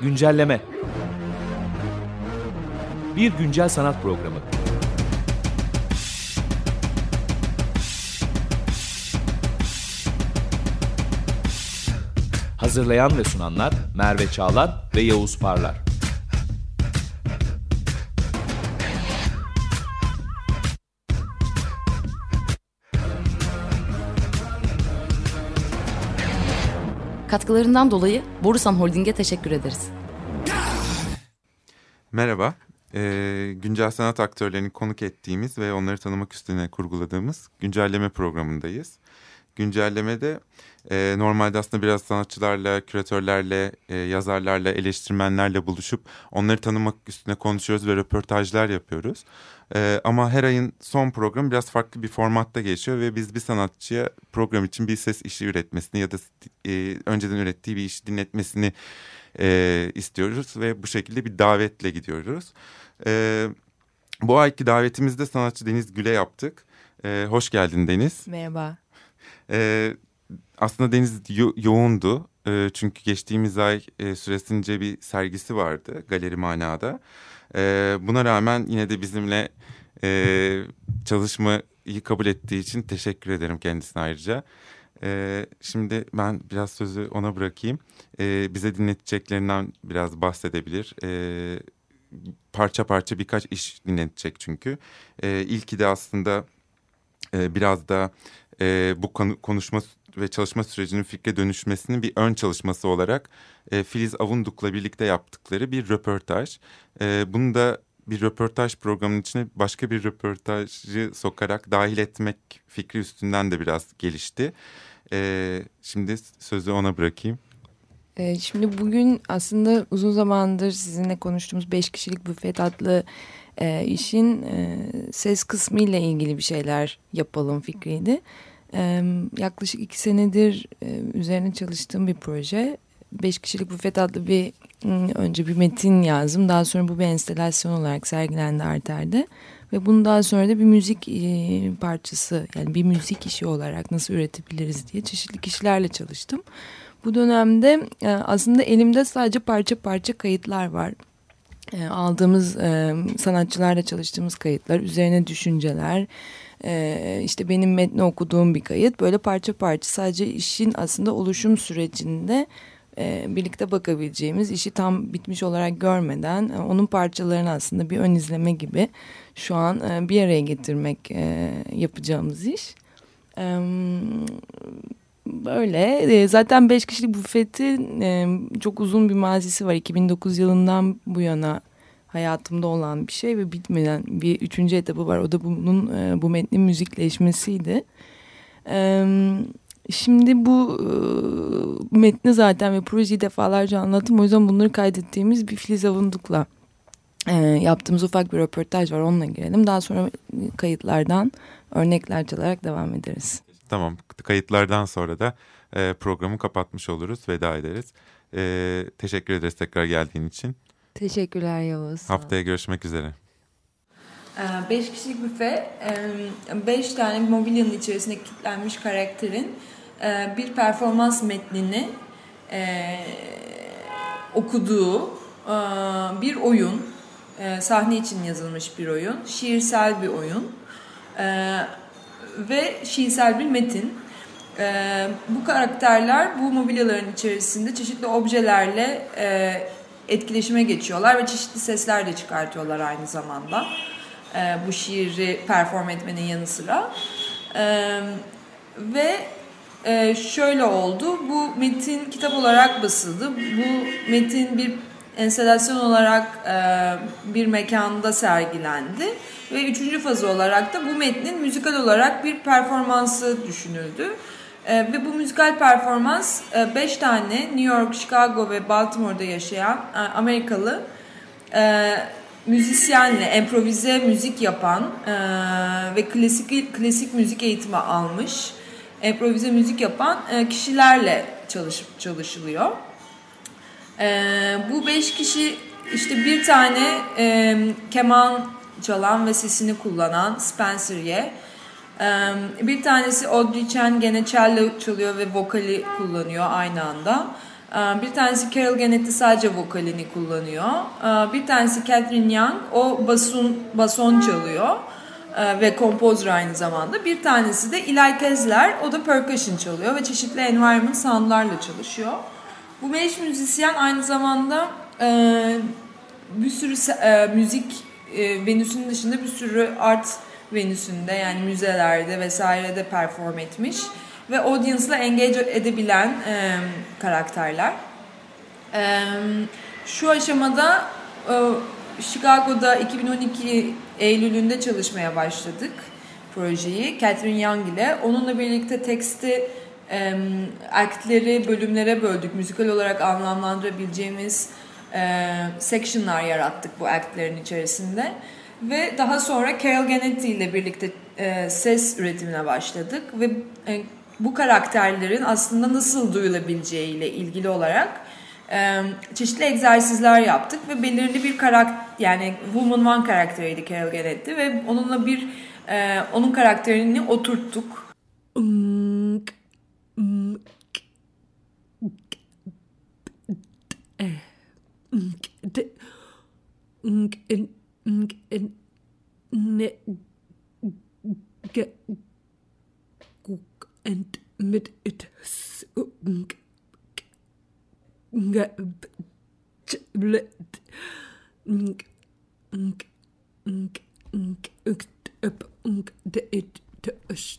Güncelleme Bir güncel sanat programı. Hazırlayan ve sunanlar Merve Çağlar ve Yavuz Parlar. Katkılarından dolayı Borusan Holding'e teşekkür ederiz. Merhaba, ee, güncel sanat aktörlerini konuk ettiğimiz ve onları tanımak üstüne kurguladığımız güncelleme programındayız. Güncellemede e, normalde aslında biraz sanatçılarla, küratörlerle, e, yazarlarla, eleştirmenlerle buluşup onları tanımak üstüne konuşuyoruz ve röportajlar yapıyoruz. E, ama her ayın son programı biraz farklı bir formatta geçiyor ve biz bir sanatçıya program için bir ses işi üretmesini ya da e, önceden ürettiği bir işi dinletmesini e, istiyoruz ve bu şekilde bir davetle gidiyoruz. E, bu ayki davetimizde sanatçı Deniz Gül'e yaptık. E, hoş geldin Deniz. Merhaba. E, aslında Deniz yo yoğundu. E, çünkü geçtiğimiz ay e, süresince bir sergisi vardı Galeri Mana'da. E, buna rağmen yine de bizimle e, çalışmayı kabul ettiği için teşekkür ederim kendisine ayrıca. E, şimdi ben biraz sözü ona bırakayım. E, bize dinleteceklerinden biraz bahsedebilir. E, parça parça birkaç iş dinletecek çünkü. E, ilki de aslında e, biraz da e, bu konu, konuşma ve çalışma sürecinin fikre dönüşmesinin bir ön çalışması olarak e, Filiz Avunduk'la birlikte yaptıkları bir röportaj. E, bunu da bir röportaj programının içine başka bir röportajı sokarak dahil etmek fikri üstünden de biraz gelişti. E, şimdi sözü ona bırakayım. E, şimdi bugün aslında uzun zamandır sizinle konuştuğumuz beş kişilik büfet adlı e, işin e, ses kısmı ile ilgili bir şeyler yapalım fikriydi. E, yaklaşık iki senedir e, üzerine çalıştığım bir proje. Beş kişilik büfet adlı bir önce bir metin yazdım. Daha sonra bu bir enstelasyon olarak sergilendi Arter'de. Ve bunu daha sonra da bir müzik e, parçası yani bir müzik işi olarak nasıl üretebiliriz diye çeşitli kişilerle çalıştım. Bu dönemde e, aslında elimde sadece parça parça kayıtlar var. E, aldığımız e, sanatçılarla çalıştığımız kayıtlar, üzerine düşünceler, e, işte benim metni okuduğum bir kayıt. Böyle parça parça sadece işin aslında oluşum sürecinde e, birlikte bakabileceğimiz işi tam bitmiş olarak görmeden e, onun parçalarını aslında bir ön izleme gibi şu an e, bir araya getirmek e, yapacağımız iş. E, böyle e, zaten beş kişilik büfetin e, çok uzun bir mazisi var 2009 yılından bu yana hayatımda olan bir şey ve bitmeden bir üçüncü etabı var o da bunun e, bu metnin müzikleşmesiydi. Evet Şimdi bu e, metni zaten ve projeyi defalarca anlattım. O yüzden bunları kaydettiğimiz bir Filiz Avunduk'la e, yaptığımız ufak bir röportaj var. Onunla girelim. Daha sonra kayıtlardan örnekler çalarak devam ederiz. Tamam. Kayıtlardan sonra da e, programı kapatmış oluruz. Veda ederiz. E, teşekkür ederiz tekrar geldiğin için. Teşekkürler Yavuz. Haftaya görüşmek üzere. Ee, beş kişilik büfe, beş tane mobilyanın içerisinde kilitlenmiş karakterin e, bir performans metnini e, okuduğu e, bir oyun. E, sahne için yazılmış bir oyun. Şiirsel bir oyun. Ve şiirsel bir metin. Bu karakterler bu mobilyaların içerisinde çeşitli objelerle etkileşime geçiyorlar ve çeşitli sesler de çıkartıyorlar aynı zamanda. Bu şiiri perform etmenin yanı sıra. Ve e, şöyle oldu. Bu metin kitap olarak basıldı. Bu metin bir enstelasyon olarak e, bir mekanda sergilendi. Ve üçüncü fazı olarak da bu metnin müzikal olarak bir performansı düşünüldü. E, ve bu müzikal performans e, beş tane New York, Chicago ve Baltimore'da yaşayan e, Amerikalı e, müzisyenle improvize müzik yapan e, ve klasik klasik müzik eğitimi almış improvize müzik yapan e, kişilerle çalışıp çalışılıyor. E, bu beş kişi işte bir tane e, keman çalan ve sesini kullanan Spencer Ye. Bir tanesi Audrey Chen gene cello çalıyor ve vokali kullanıyor aynı anda. Ee, bir tanesi Carol Gannetti sadece vokalini kullanıyor. Bir tanesi Catherine Young o basun bason çalıyor ve kompozör aynı zamanda. Bir tanesi de Eli Kezler o da percussion çalıyor ve çeşitli environment soundlarla çalışıyor. Bu beş müzisyen aynı zamanda e, bir sürü e, müzik e, venüsünün dışında bir sürü art venüsünde yani müzelerde vesairede perform etmiş ve audience'la engage edebilen e, karakterler. E, şu aşamada e, Chicago'da 2012 Eylül'ünde çalışmaya başladık projeyi Catherine Young ile. Onunla birlikte teksti e, aktleri bölümlere böldük. Müzikal olarak anlamlandırabileceğimiz sectionlar yarattık bu aktlerin içerisinde. Ve daha sonra Carol Gannetti ile birlikte e, ses üretimine başladık. Ve e, bu karakterlerin aslında nasıl duyulabileceği ile ilgili olarak çeşitli egzersizler yaptık ve belirli bir karakter yani Woman One karakteriydi Carol Gannetti ve onunla bir e, onun karakterini oturttuk. And mit it it is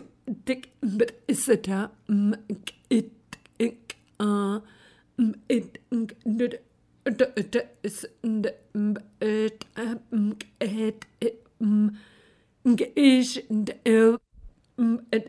dik bit sita it ink it ink did d d is d m it it m ish d l m it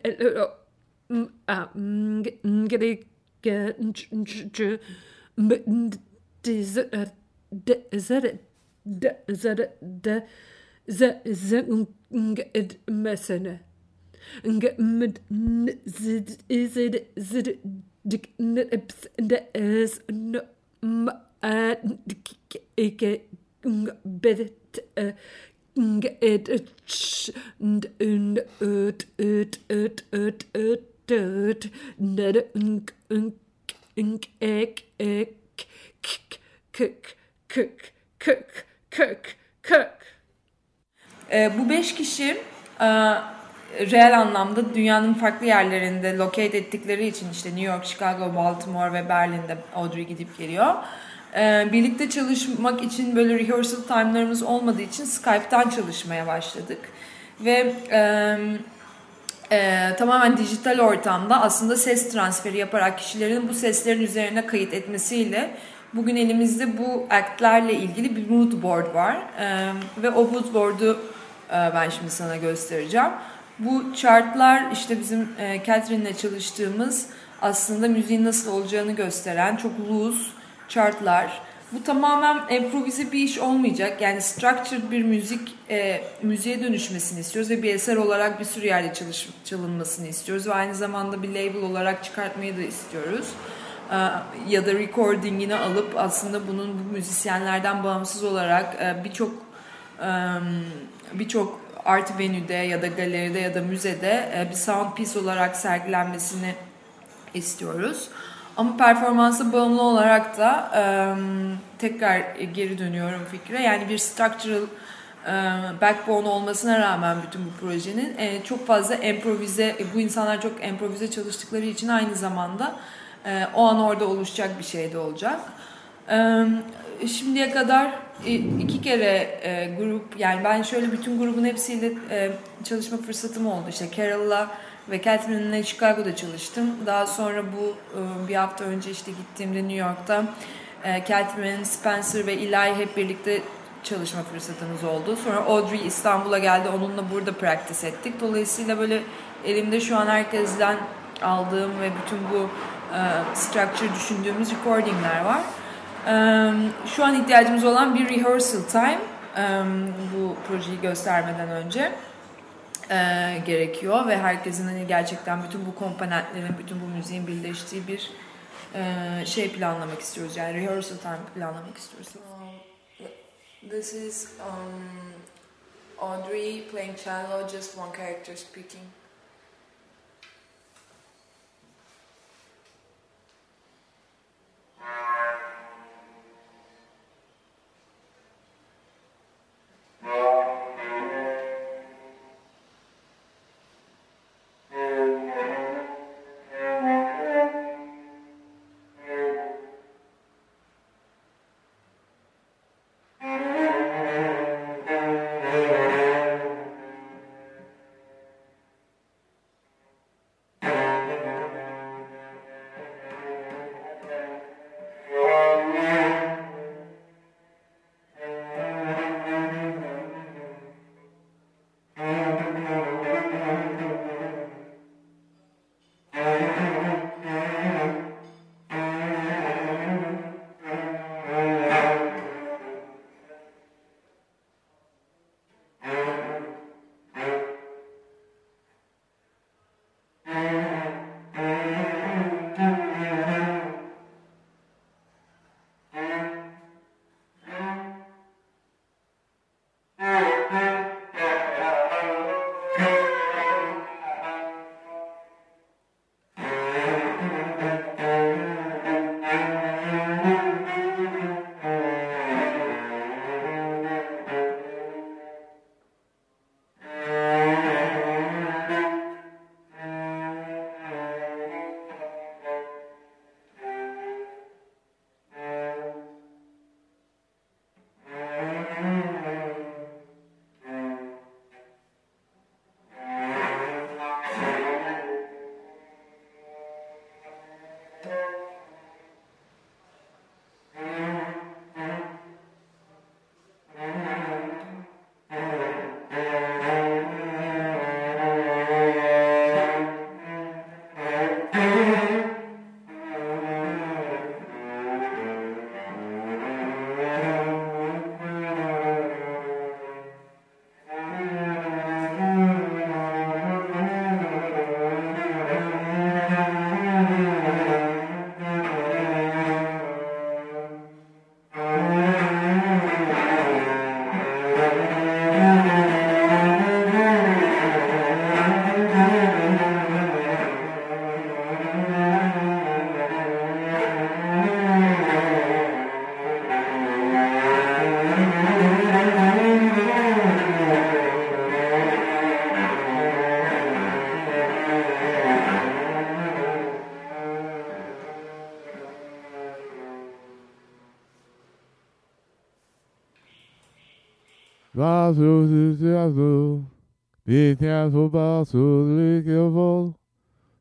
bu beş kişi reel anlamda dünyanın farklı yerlerinde locate ettikleri için işte New York, Chicago, Baltimore ve Berlin'de Audrey gidip geliyor. Ee, birlikte çalışmak için böyle rehearsal time'larımız olmadığı için Skype'tan çalışmaya başladık. Ve e, e, tamamen dijital ortamda aslında ses transferi yaparak kişilerin bu seslerin üzerine kayıt etmesiyle bugün elimizde bu actlerle ilgili bir mood board var. E, ve o mood board'u e, ben şimdi sana göstereceğim. Bu chartlar işte bizim e, Catherine'le çalıştığımız aslında müziğin nasıl olacağını gösteren çok loose chartlar. Bu tamamen improvize bir iş olmayacak. Yani structured bir müzik e, müziğe dönüşmesini istiyoruz ve bir eser olarak bir sürü yerde çalış, çalınmasını istiyoruz ve aynı zamanda bir label olarak çıkartmayı da istiyoruz. E, ya da recordingini alıp aslında bunun bu müzisyenlerden bağımsız olarak e, birçok e, birçok art venue'de ya da galeride ya da müzede e, bir sound piece olarak sergilenmesini istiyoruz. Ama performansa bağımlı olarak da e, tekrar geri dönüyorum fikre. Yani bir structural e, backbone olmasına rağmen bütün bu projenin çok fazla improvize, bu insanlar çok improvize çalıştıkları için aynı zamanda o an orada oluşacak bir şey de olacak. Şimdiye kadar e, iki kere e, grup yani ben şöyle bütün grubun hepsiyle e, çalışma fırsatım oldu. İşte Carol'la ve Catherine'le Chicago'da çalıştım. Daha sonra bu e, bir hafta önce işte gittiğimde New York'ta e, Catherine, Spencer ve Eli hep birlikte çalışma fırsatımız oldu. Sonra Audrey İstanbul'a geldi. Onunla burada practice ettik. Dolayısıyla böyle elimde şu an herkesten aldığım ve bütün bu e, structure düşündüğümüz recordingler var. Şu an ihtiyacımız olan bir rehearsal time. Bu projeyi göstermeden önce e, gerekiyor ve herkesin hani gerçekten bütün bu komponentlerin, bütün bu müziğin birleştiği bir e, şey planlamak istiyoruz. Yani rehearsal time planlamak istiyoruz. This is um, Audrey playing cello, just one character speaking. Yeah. 你天书包，书里有风，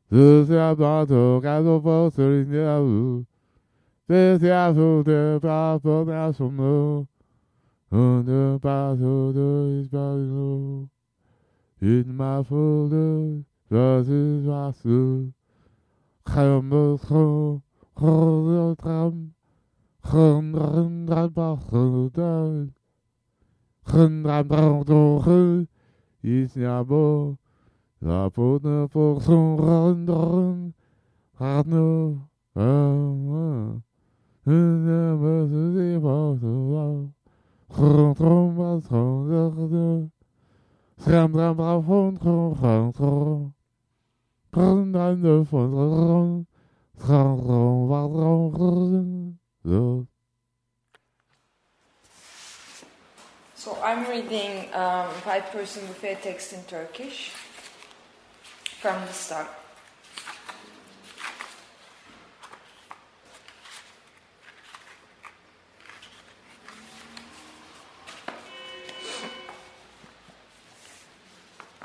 只下把头盖着风，手里念书，这下书的把风拿什么？红的把头的一把手，云马虎的把子把手，还有木头和的他很难难把很难，很难难都很。is jabo, zapotne porson randron, radno, ama, ne basu di basu la, gron trom bason derde, schram dram brafon trom gron trom, gron dan de fondron, Reading um, Five Person Buffet text in Turkish from the start.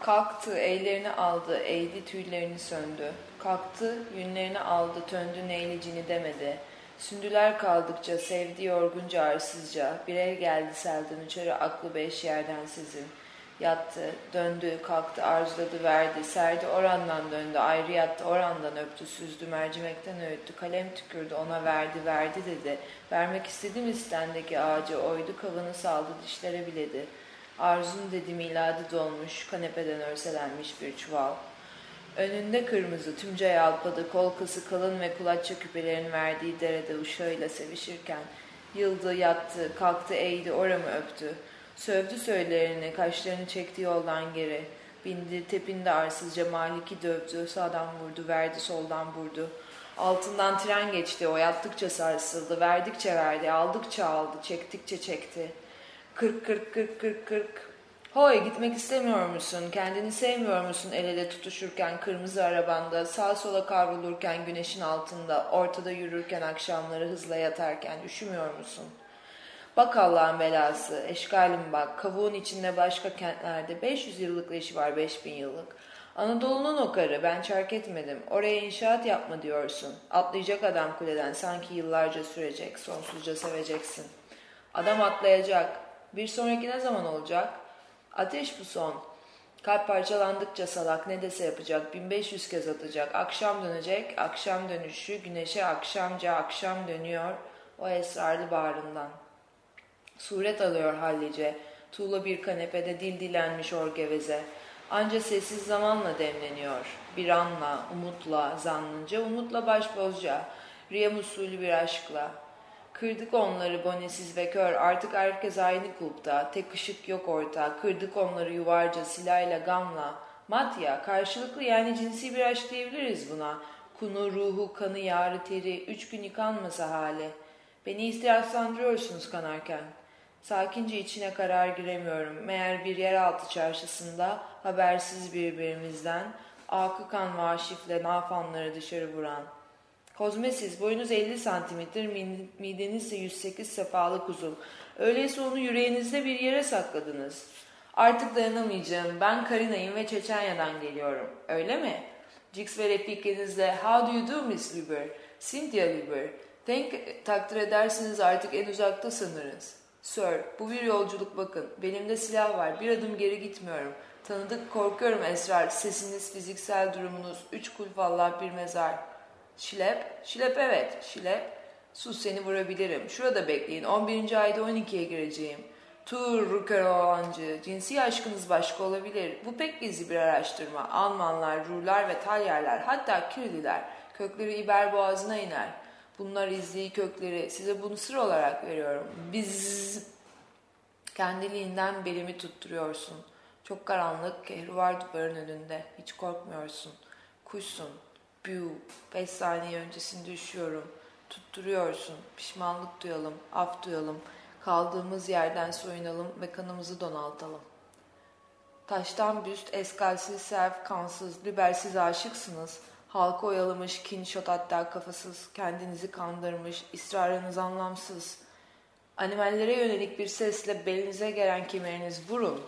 Kalktı, ellerini aldı, eğdi tüylerini söndü. Kalktı, yünlerini aldı, töndü neylicini demedi. Sündüler kaldıkça, sevdi yorgunca arsızca. Bir el geldi selden uçarı, aklı beş yerden sizin. Yattı, döndü, kalktı, arzuladı, verdi, serdi, orandan döndü, ayrı yattı, orandan öptü, süzdü, mercimekten öğüttü, kalem tükürdü, ona verdi, verdi dedi. Vermek istedim istendeki ağacı, oydu, kavını saldı, dişlere biledi. Arzun dedi miladı dolmuş, kanepeden örselenmiş bir çuval. Önünde kırmızı, tümce yalpadı, kol kısı kalın ve kulaçça küpelerin verdiği derede uşağıyla sevişirken, yıldı, yattı, kalktı, eğdi, oramı öptü. Sövdü söylerini, kaşlarını çekti yoldan geri. Bindi, tepindi arsızca maliki dövdü, sağdan vurdu, verdi, soldan vurdu. Altından tren geçti, o yattıkça sarsıldı, verdikçe verdi, aldıkça aldı, çektikçe çekti. Kırk kırk kırk kırk kırk. Hoy gitmek istemiyor musun? Kendini sevmiyor musun el ele tutuşurken kırmızı arabanda, sağ sola kavrulurken güneşin altında, ortada yürürken akşamları hızla yatarken üşümüyor musun? Bak Allah'ın belası, eşkalim bak, kavuğun içinde başka kentlerde 500 yıllık leşi var 5000 yıllık. Anadolu'nun o karı, ben çark etmedim. Oraya inşaat yapma diyorsun. Atlayacak adam kuleden, sanki yıllarca sürecek, sonsuzca seveceksin. Adam atlayacak. Bir sonraki ne zaman olacak? Ateş bu son. Kalp parçalandıkça salak ne dese yapacak. 1500 kez atacak. Akşam dönecek. Akşam dönüşü. Güneşe akşamca akşam dönüyor. O esrarlı bağrından. Suret alıyor hallice. Tuğla bir kanepede dil dilenmiş or geveze. Anca sessiz zamanla demleniyor. Bir anla, umutla, zannınca, umutla başbozca. Riyam usulü bir aşkla. Kırdık onları bonesiz ve kör, artık herkes aynı kulpta, tek ışık yok orta, kırdık onları yuvarca, silahla, gamla. Matya, karşılıklı yani cinsi bir aşk diyebiliriz buna. Kunu, ruhu, kanı, yarı, teri, üç gün yıkanmasa hali. Beni istihaslandırıyorsunuz kanarken. Sakince içine karar giremiyorum. Meğer bir yeraltı çarşısında, habersiz birbirimizden, akı kan vaşifle nafanları dışarı vuran. Kozmesis, boyunuz 50 santimetre, mideniz ise 108 sefalı kuzum. Öyleyse onu yüreğinizde bir yere sakladınız. Artık dayanamayacağım. Ben Karina'yım ve Çeçenya'dan geliyorum. Öyle mi? Jix ve repliklerinizle How do you do Miss Lieber? Cynthia Lieber. Denk takdir edersiniz artık en uzakta sanırız. Sir, bu bir yolculuk bakın. Belimde silah var. Bir adım geri gitmiyorum. Tanıdık korkuyorum esrar. Sesiniz, fiziksel durumunuz. Üç kulp Allah bir mezar. Şilep, şilep evet, şilep. Sus seni vurabilirim. Şurada bekleyin. 11. ayda 12'ye gireceğim. Tur, Rukeroğlancı, cinsi aşkınız başka olabilir. Bu pek gizli bir araştırma. Almanlar, Rular ve Talyerler, hatta Kirliler kökleri İber boğazına iner. Bunlar izleyi kökleri. Size bunu sır olarak veriyorum. Biz kendiliğinden belimi tutturuyorsun. Çok karanlık, kehrivar duvarın önünde. Hiç korkmuyorsun. Kuşsun. Büyü. Beş saniye öncesinde üşüyorum. Tutturuyorsun. Pişmanlık duyalım. Af duyalım. Kaldığımız yerden soyunalım ve kanımızı donaltalım. Taştan büst, eskalsiz, self, kansız, libersiz aşıksınız. Halka oyalamış, kin, şot hatta kafasız, kendinizi kandırmış, ısrarınız anlamsız. Animallere yönelik bir sesle belinize gelen kemeriniz vurun.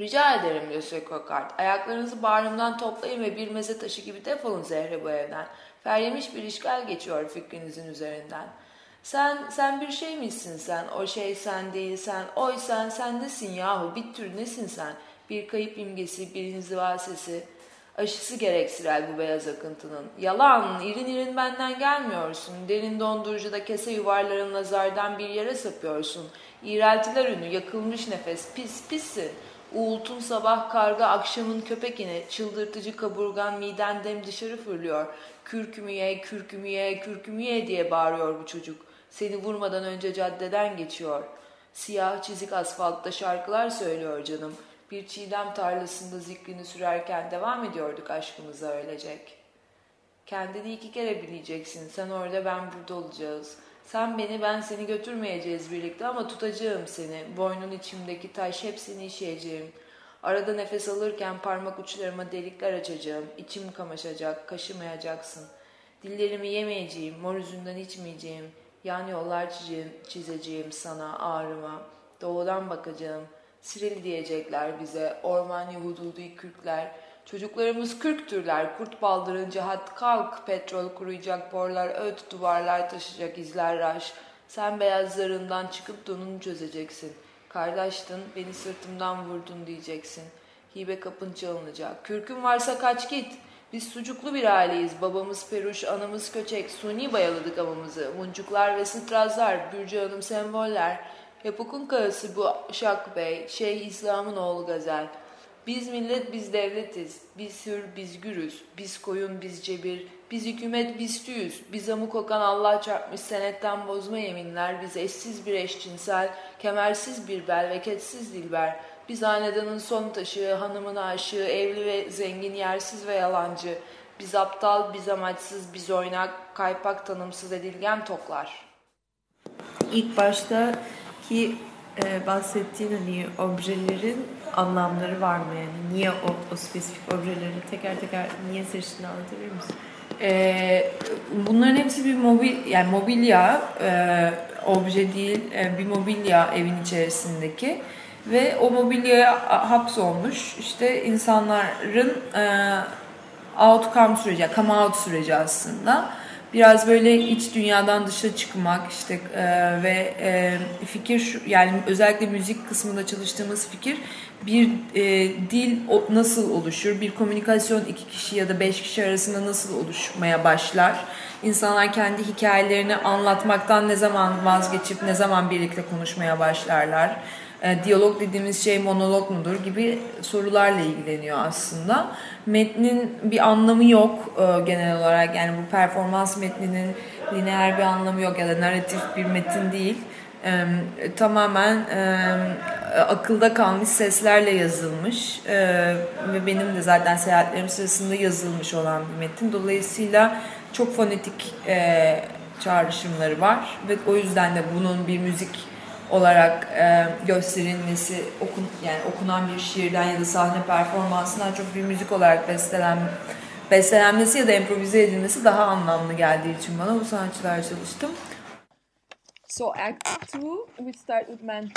Rica ederim Monsieur Cocard. Ayaklarınızı bağrımdan toplayın ve bir meze taşı gibi defolun zehre bu evden. Feryemiş bir işgal geçiyor fikrinizin üzerinden. Sen, sen bir şey misin sen? O şey sen değilsen. Oy sen, sen nesin yahu? Bir tür nesin sen? Bir kayıp imgesi, bir inziva. Aşısı gereksirer bu beyaz akıntının. Yalan, irin irin benden gelmiyorsun. Derin dondurucuda kese yuvarlarınla zardan bir yere sapıyorsun. İğreltiler ünü, yakılmış nefes, pis pissin. Uğultun sabah karga, akşamın köpek ine, çıldırtıcı kaburgan miden dem dışarı fırlıyor. Kürkümü ye, kürkümü ye, kürkümü ye diye bağırıyor bu çocuk. Seni vurmadan önce caddeden geçiyor. Siyah çizik asfaltta şarkılar söylüyor canım. Bir çiğdem tarlasında zikrini sürerken devam ediyorduk aşkımıza ölecek. Kendini iki kere bileceksin. Sen orada ben burada olacağız. Sen beni ben seni götürmeyeceğiz birlikte ama tutacağım seni. Boynun içimdeki taş hepsini işeyeceğim. Arada nefes alırken parmak uçlarıma delikler açacağım. İçim kamaşacak, kaşımayacaksın. Dillerimi yemeyeceğim, mor yüzünden içmeyeceğim. Yan yollar çizeceğim, çizeceğim sana ağrıma. Doğudan bakacağım. Siril diyecekler bize, orman Yahududi kürkler. Çocuklarımız kürktürler, kurt baldırınca hat kalk, petrol kuruyacak borlar, öt duvarlar taşıyacak izler raş. Sen beyazlarından çıkıp donunu çözeceksin. Kardeştin, beni sırtımdan vurdun diyeceksin. Hibe kapın çalınacak. Kürkün varsa kaç git. Biz sucuklu bir aileyiz. Babamız peruş, anamız köçek. Suni bayaladık avımızı. Muncuklar ve strazlar, Bürcü Hanım semboller. Yapukun kağısı bu Şak Bey, Şeyh İslam'ın oğlu Gazel. Biz millet, biz devletiz. Biz hür, biz gürüz. Biz koyun, biz cebir. Biz hükümet, biz tüyüz. Biz amı kokan Allah çarpmış senetten bozma yeminler. Biz eşsiz bir eşcinsel, kemersiz bir bel ve ketsiz dilber. Biz hanedanın son taşı, hanımın aşığı, evli ve zengin, yersiz ve yalancı. Biz aptal, biz amaçsız, biz oynak, kaypak tanımsız edilgen toklar. İlk başta ki e, bahsettiğin hani objelerin anlamları var mı yani niye o, o spesifik objeleri teker teker niye seçtiğini anlatabilir misin? Ee, bunların hepsi bir mobil yani mobilya e, obje değil e, bir mobilya evin içerisindeki ve o mobilyaya hapsolmuş işte insanların e, outcome süreci, come out süreci aslında. Biraz böyle iç dünyadan dışa çıkmak işte e, ve e, fikir şu, yani özellikle müzik kısmında çalıştığımız fikir bir e, dil o, nasıl oluşur, bir komünikasyon iki kişi ya da beş kişi arasında nasıl oluşmaya başlar. İnsanlar kendi hikayelerini anlatmaktan ne zaman vazgeçip ne zaman birlikte konuşmaya başlarlar e, diyalog dediğimiz şey monolog mudur gibi sorularla ilgileniyor aslında. Metnin bir anlamı yok e, genel olarak yani bu performans metninin lineer bir anlamı yok ya da narratif bir metin değil. E, tamamen e, akılda kalmış seslerle yazılmış e, ve benim de zaten seyahatlerim sırasında yazılmış olan bir metin. Dolayısıyla çok fonetik e, çağrışımları var ve o yüzden de bunun bir müzik olarak e, gösterilmesi okun yani okunan bir şiirden ya da sahne performansından çok bir müzik olarak bestelen bestelenmesi ya da improvize edilmesi daha anlamlı geldiği için bana bu sanatçılar çalıştım. So act 2 we start with man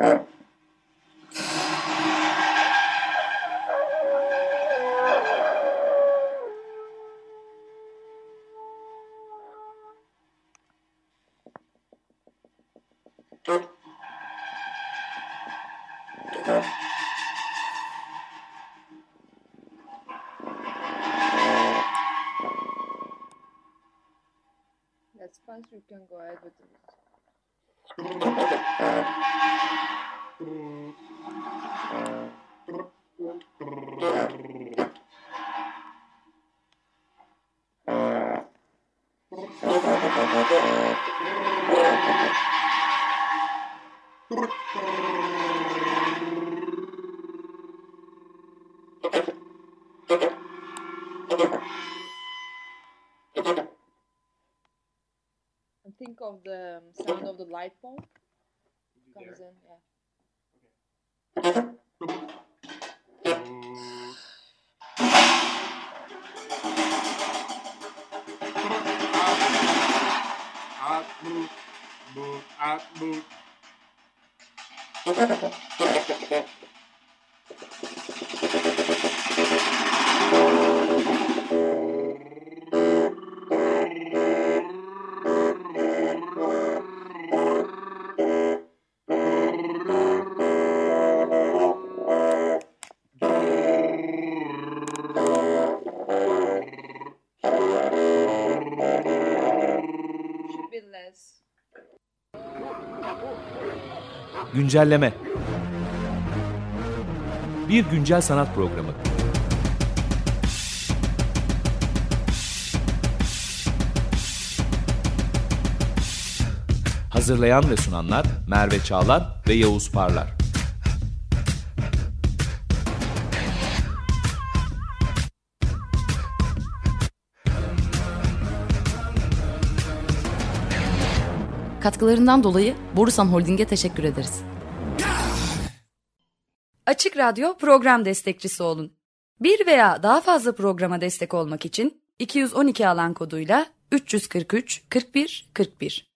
2. fine, you can go ahead with of the sound of the light bulb comes in. Yeah. Should Güncelleme. Bir güncel sanat programı. Hazırlayan ve sunanlar Merve Çağlar ve Yavuz Parlar. Katkılarından dolayı Borusan Holding'e teşekkür ederiz. Açık Radyo program destekçisi olun. Bir veya daha fazla programa destek olmak için 212 alan koduyla 343 41 41